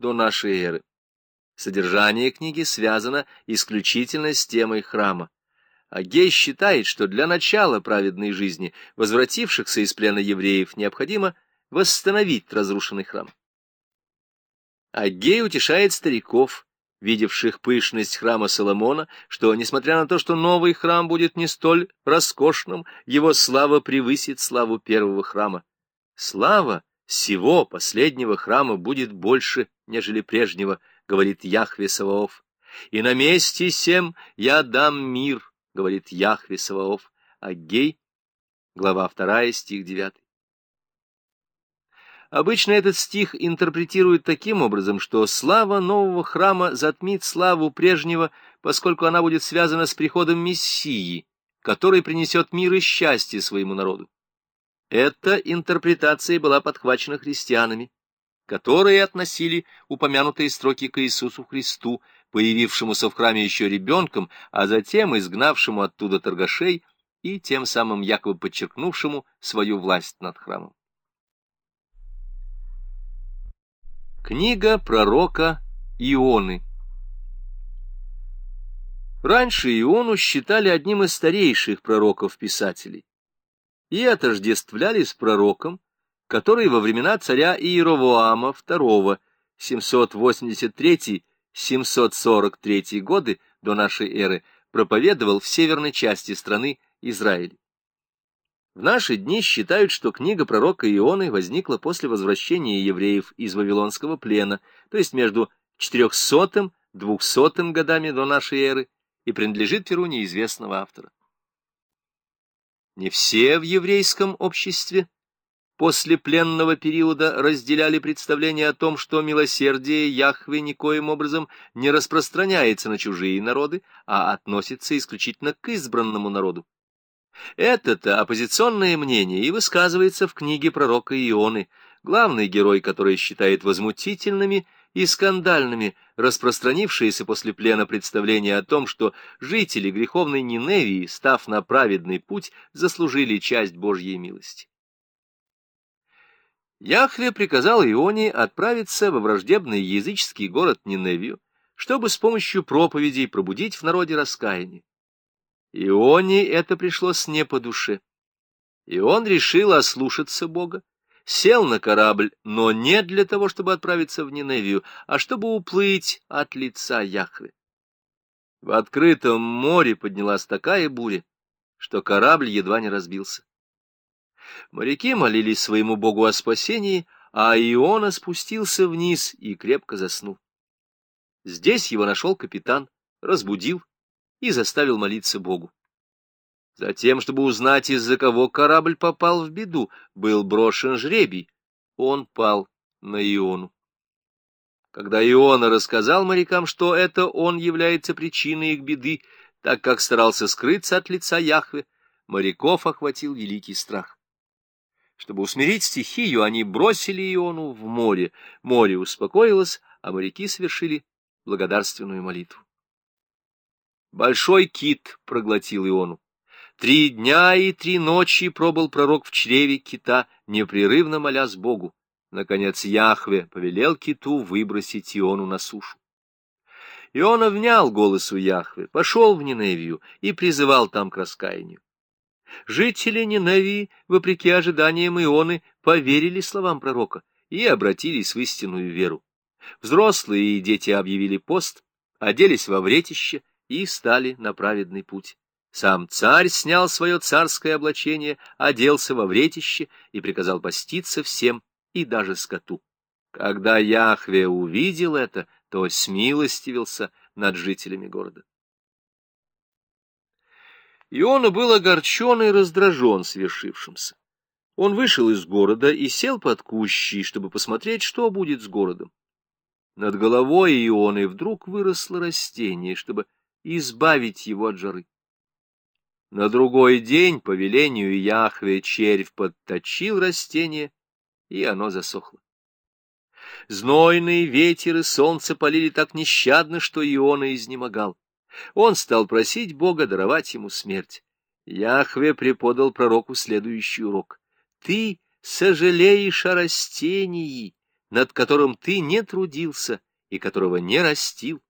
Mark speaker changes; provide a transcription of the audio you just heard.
Speaker 1: до нашей эры. Содержание книги связано исключительно с темой храма. Агей считает, что для начала праведной жизни возвратившихся из плена евреев необходимо восстановить разрушенный храм. Агей утешает стариков, видевших пышность храма Соломона, что, несмотря на то, что новый храм будет не столь роскошным, его слава превысит славу первого храма. Слава всего последнего храма будет больше, нежели прежнего, говорит Яхве Саваоф. И на месте сем я дам мир, говорит Яхве Саваоф. Агей, глава 2, стих 9. Обычно этот стих интерпретируют таким образом, что слава нового храма затмит славу прежнего, поскольку она будет связана с приходом Мессии, который принесет мир и счастье своему народу. Эта интерпретация была подхвачена христианами, которые относили упомянутые строки к Иисусу Христу, появившемуся в храме еще ребенком, а затем изгнавшему оттуда торгашей и тем самым якобы подчеркнувшему свою власть над храмом. Книга пророка Ионы Раньше Иону считали одним из старейших пророков-писателей и отождествляли с пророком, который во времена царя Иеровоама II 783-743 годы до нашей эры проповедовал в северной части страны Израиль. В наши дни считают, что книга пророка Ионы возникла после возвращения евреев из Вавилонского плена, то есть между 400 200 годами до нашей эры, и принадлежит перу неизвестного автора. Не все в еврейском обществе после пленного периода разделяли представление о том, что милосердие Яхве никоим образом не распространяется на чужие народы, а относится исключительно к избранному народу. Это-то оппозиционное мнение и высказывается в книге пророка Ионы, главный герой, который считает возмутительными и скандальными распространившиеся после плена представления о том, что жители греховной Ниневии, став на праведный путь, заслужили часть Божьей милости. Яхве приказал Ионе отправиться во враждебный языческий город Ниневию, чтобы с помощью проповедей пробудить в народе раскаяние. Ионе это пришлось не по душе. И он решил ослушаться Бога, сел на корабль, но не для того, чтобы отправиться в Ниневию, а чтобы уплыть от лица Яхве. В открытом море поднялась такая буря, что корабль едва не разбился. Моряки молились своему Богу о спасении, а Иона спустился вниз и крепко заснул. Здесь его нашел капитан, разбудил и заставил молиться Богу. Затем, чтобы узнать, из-за кого корабль попал в беду, был брошен жребий. Он пал на Иону. Когда Иона рассказал морякам, что это он является причиной их беды, так как старался скрыться от лица Яхве, моряков охватил великий страх. Чтобы усмирить стихию, они бросили Иону в море. Море успокоилось, а моряки совершили благодарственную молитву. Большой кит проглотил Иону. Три дня и три ночи пробыл пророк в чреве кита, непрерывно молясь Богу. Наконец Яхве повелел киту выбросить Иону на сушу. Иона внял голосу Яхве, пошел в Ниневию и призывал там к раскаянию. Жители Ниневии, вопреки ожиданиям Ионы, поверили словам пророка и обратились в истинную веру. Взрослые и дети объявили пост, оделись во вретище и стали на праведный путь. Сам царь снял свое царское облачение, оделся во вретище и приказал поститься всем и даже скоту. Когда Яхве увидел это, то смилостивился над жителями города. Иона был огорчен и раздражен свершившимся. Он вышел из города и сел под кущей, чтобы посмотреть, что будет с городом. Над головой Ионы вдруг выросло растение, чтобы избавить его от жары. На другой день, по велению Яхве, червь подточил растение, и оно засохло. Знойный ветер и солнце полили так нещадно, что Иона изнемогал. Он стал просить Бога даровать ему смерть. Яхве преподал пророку следующий урок. «Ты сожалеешь о растении, над которым ты не трудился и которого не растил.